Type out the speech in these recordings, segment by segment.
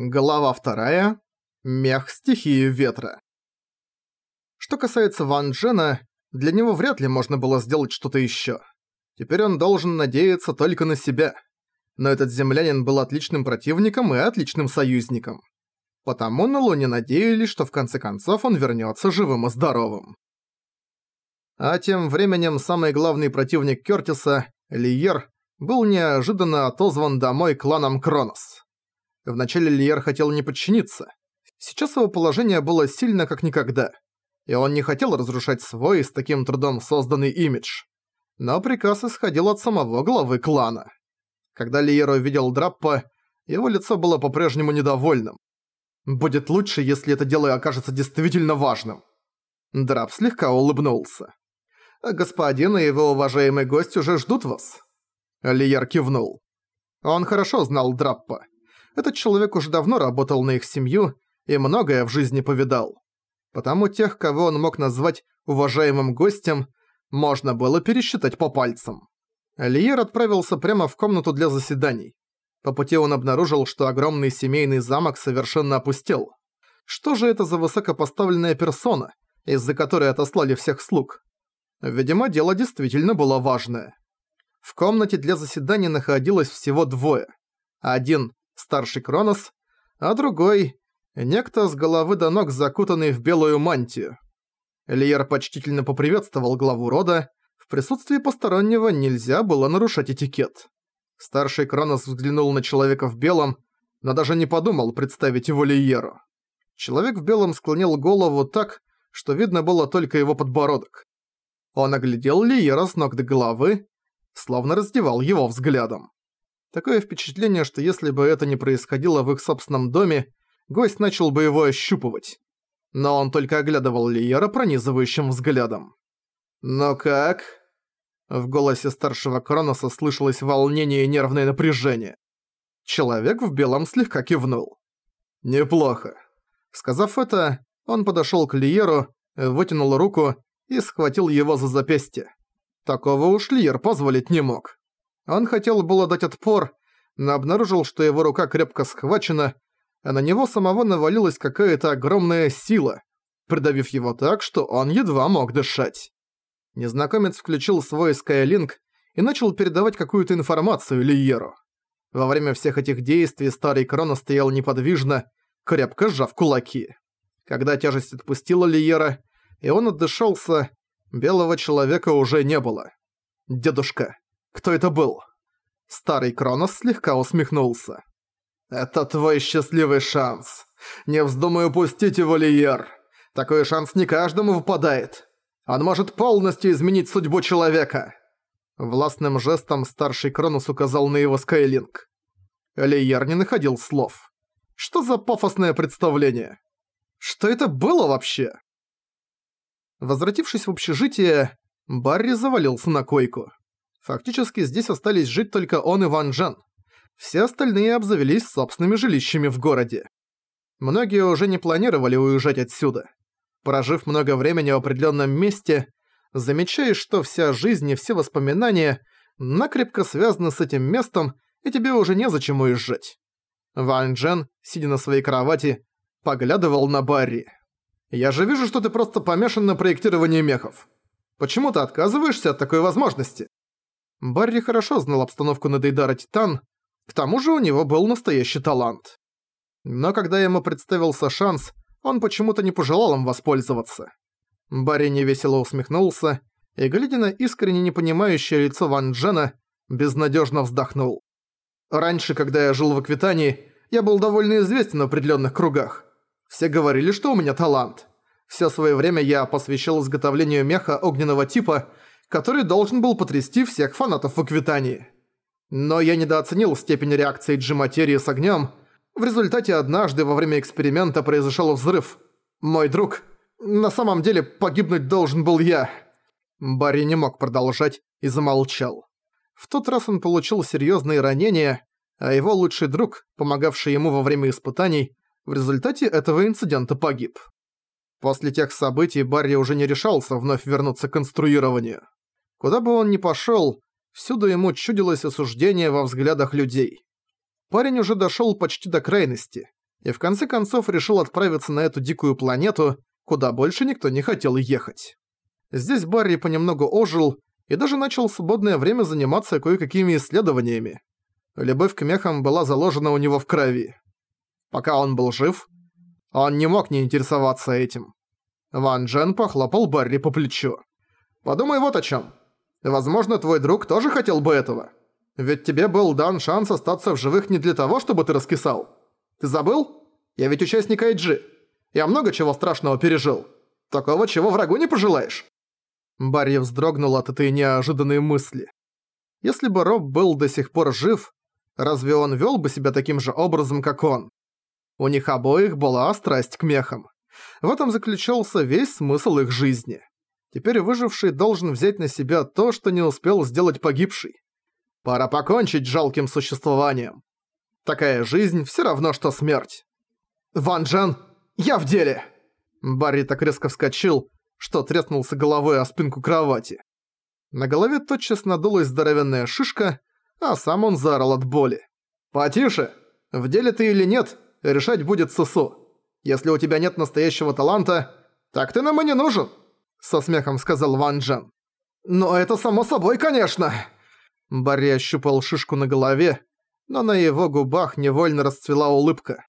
Глава вторая. Мех стихии ветра. Что касается Ван Джена, для него вряд ли можно было сделать что-то ещё. Теперь он должен надеяться только на себя. Но этот землянин был отличным противником и отличным союзником. Потому на Луне надеялись, что в конце концов он вернётся живым и здоровым. А тем временем самый главный противник Кёртиса, Лиер, был неожиданно отозван домой кланом Кронос. Вначале Лиер хотел не подчиниться. Сейчас его положение было сильно как никогда. И он не хотел разрушать свой с таким трудом созданный имидж. Но приказ исходил от самого главы клана. Когда Лиер увидел Драппа, его лицо было по-прежнему недовольным. «Будет лучше, если это дело окажется действительно важным». Драп слегка улыбнулся. «Господин и его уважаемый гость уже ждут вас». Лиер кивнул. Он хорошо знал Драппа. Этот человек уже давно работал на их семью и многое в жизни повидал. Потому тех, кого он мог назвать уважаемым гостем, можно было пересчитать по пальцам. Лиер отправился прямо в комнату для заседаний. По пути он обнаружил, что огромный семейный замок совершенно опустел. Что же это за высокопоставленная персона, из-за которой отослали всех слуг? Видимо, дело действительно было важное. В комнате для заседаний находилось всего двое. Один старший Кронос, а другой — некто с головы до ног закутанный в белую мантию. Лиер почтительно поприветствовал главу рода, в присутствии постороннего нельзя было нарушать этикет. Старший Кронос взглянул на человека в белом, но даже не подумал представить его Лиеру. Человек в белом склонил голову так, что видно было только его подбородок. Он оглядел Лиера с ног до головы, словно раздевал его взглядом. Такое впечатление, что если бы это не происходило в их собственном доме, гость начал бы его ощупывать. Но он только оглядывал Лиера пронизывающим взглядом. «Но как?» В голосе старшего Кроноса слышалось волнение и нервное напряжение. Человек в белом слегка кивнул. «Неплохо». Сказав это, он подошёл к Лиеру, вытянул руку и схватил его за запястье. Такого уж Лиер позволить не мог. Он хотел было дать отпор, но обнаружил, что его рука крепко схвачена, а на него самого навалилась какая-то огромная сила, придавив его так, что он едва мог дышать. Незнакомец включил свой Skylink и начал передавать какую-то информацию Лиеру. Во время всех этих действий старый Крона стоял неподвижно, крепко сжав кулаки. Когда тяжесть отпустила Лиера, и он отдышался, белого человека уже не было. «Дедушка, кто это был?» Старый Кронос слегка усмехнулся. «Это твой счастливый шанс. Не вздумай упустить его, Лиер. Такой шанс не каждому выпадает. Он может полностью изменить судьбу человека». Властным жестом старший Кронос указал на его Скайлинг. Лиер не находил слов. Что за пафосное представление? Что это было вообще? Возвратившись в общежитие, Барри завалился на койку. Фактически здесь остались жить только он и Ван Джен. Все остальные обзавелись собственными жилищами в городе. Многие уже не планировали уезжать отсюда. Прожив много времени в определенном месте, замечаешь, что вся жизнь и все воспоминания накрепко связаны с этим местом, и тебе уже незачем уезжать. Ван Джен, сидя на своей кровати, поглядывал на Барри. «Я же вижу, что ты просто помешан на проектировании мехов. Почему ты отказываешься от такой возможности?» Барри хорошо знал обстановку на Дейдара Титан, к тому же у него был настоящий талант. Но когда ему представился шанс, он почему-то не пожелал им воспользоваться. Барри невесело усмехнулся и, глядя на искренне непонимающее лицо Ван Джена, безнадежно вздохнул. «Раньше, когда я жил в Аквитании, я был довольно известен в определенных кругах. Все говорили, что у меня талант. Все свое время я посвящал изготовлению меха огненного типа – который должен был потрясти всех фанатов в Аквитании. Но я недооценил степень реакции G-материи с огнем. В результате однажды во время эксперимента произошел взрыв. Мой друг... На самом деле погибнуть должен был я. Барри не мог продолжать и замолчал. В тот раз он получил серьезные ранения, а его лучший друг, помогавший ему во время испытаний, в результате этого инцидента погиб. После тех событий Барри уже не решался вновь вернуться к конструированию. Куда бы он ни пошёл, всюду ему чудилось осуждение во взглядах людей. Парень уже дошёл почти до крайности. и в конце концов решил отправиться на эту дикую планету, куда больше никто не хотел ехать. Здесь Барри понемногу ожил и даже начал в свободное время заниматься кое-какими исследованиями. Любовь к мехам была заложена у него в крови. Пока он был жив, он не мог не интересоваться этим. Ван Джен похлопал Барри по плечу. «Подумай вот о чем. Возможно, твой друг тоже хотел бы этого. Ведь тебе был дан шанс остаться в живых не для того, чтобы ты раскисал. Ты забыл? Я ведь участник IG. Я много чего страшного пережил. Такого, чего врагу не пожелаешь». Барри вздрогнул от этой неожиданной мысли. Если бы Роб был до сих пор жив, разве он вел бы себя таким же образом, как он? У них обоих была страсть к мехам. В этом заключался весь смысл их жизни. Теперь выживший должен взять на себя то, что не успел сделать погибший. Пора покончить с жалким существованием. Такая жизнь все равно, что смерть. «Ван Джен, я в деле!» Барри так резко вскочил, что треснулся головой о спинку кровати. На голове тотчас надулась здоровенная шишка, а сам он заорал от боли. «Потише! В деле ты или нет, решать будет Сусу. Если у тебя нет настоящего таланта, так ты нам и не нужен!» Со смехом сказал Ван Джен. «Но это само собой, конечно!» Барри ощупал шишку на голове, но на его губах невольно расцвела улыбка.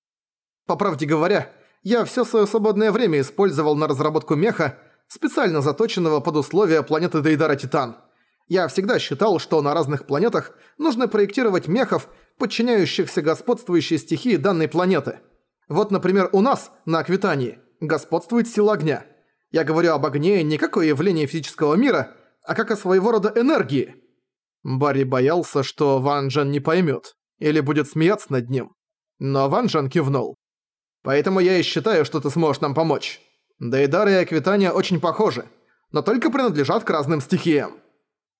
«По правде говоря, я все свое свободное время использовал на разработку меха, специально заточенного под условия планеты Дейдара Титан. Я всегда считал, что на разных планетах нужно проектировать мехов, подчиняющихся господствующей стихии данной планеты. Вот, например, у нас, на Аквитании, господствует сила огня. Я говорю об огне не как о явлении физического мира, а как о своего рода энергии. Барри боялся, что Ван Джен не поймет или будет смеяться над ним. Но Ван Джен кивнул. «Поэтому я и считаю, что ты сможешь нам помочь. Дейдар и Аквитания очень похожи, но только принадлежат к разным стихиям».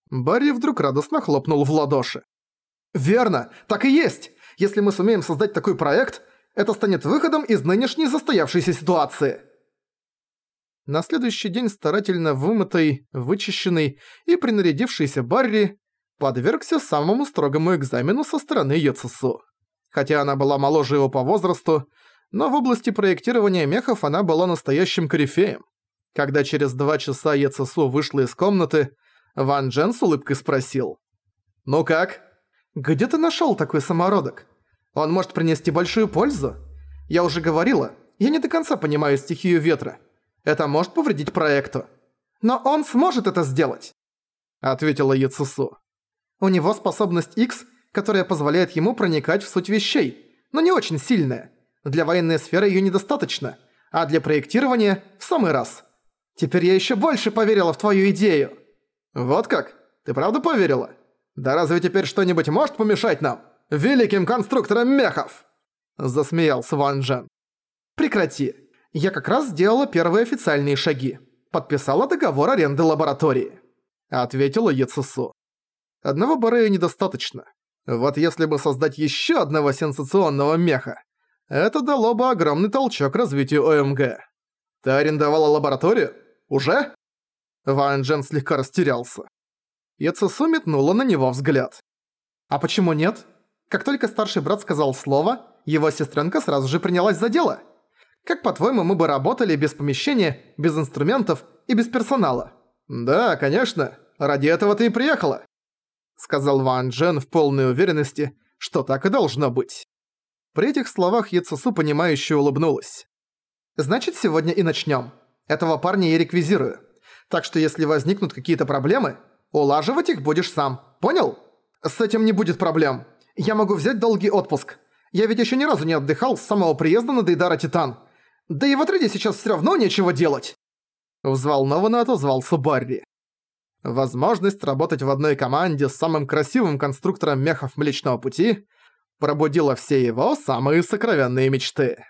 Барри вдруг радостно хлопнул в ладоши. «Верно, так и есть! Если мы сумеем создать такой проект, это станет выходом из нынешней застоявшейся ситуации!» На следующий день старательно вымытый, вычищенный и принарядившийся Барри подвергся самому строгому экзамену со стороны Йоцесу. Хотя она была моложе его по возрасту, но в области проектирования мехов она была настоящим корифеем. Когда через два часа Йоцесу вышла из комнаты, Ван Джен с улыбкой спросил. «Ну как? Где ты нашёл такой самородок? Он может принести большую пользу? Я уже говорила, я не до конца понимаю стихию ветра. Это может повредить проекту. Но он сможет это сделать!» Ответила Яцесу. У него способность X, которая позволяет ему проникать в суть вещей, но не очень сильная. Для военной сферы её недостаточно, а для проектирования – в самый раз. Теперь я ещё больше поверила в твою идею. Вот как? Ты правда поверила? Да разве теперь что-нибудь может помешать нам? Великим конструкторам мехов!» Засмеялся Ван Джен. «Прекрати. Я как раз сделала первые официальные шаги. Подписала договор аренды лаборатории», — ответила Яцесу. «Одного Борея недостаточно. Вот если бы создать еще одного сенсационного меха, это дало бы огромный толчок развитию ОМГ. Ты арендовала лабораторию? Уже?» Ван Джен слегка растерялся. Яцесу метнула на него взгляд. «А почему нет? Как только старший брат сказал слово, его сестренка сразу же принялась за дело». Как по-твоему, мы бы работали без помещения, без инструментов и без персонала? Да, конечно. Ради этого ты и приехала. Сказал Ван Джен в полной уверенности, что так и должно быть. При этих словах Яцесу понимающе улыбнулась. «Значит, сегодня и начнем. Этого парня я реквизирую. Так что если возникнут какие-то проблемы, улаживать их будешь сам. Понял? С этим не будет проблем. Я могу взять долгий отпуск. Я ведь еще ни разу не отдыхал с самого приезда на Дейдара Титан. Да и в отряде сейчас все равно нечего делать!» Взволнованно отозвался Барри. Возможность работать в одной команде с самым красивым конструктором мехов Млечного Пути пробудила все его самые сокровенные мечты.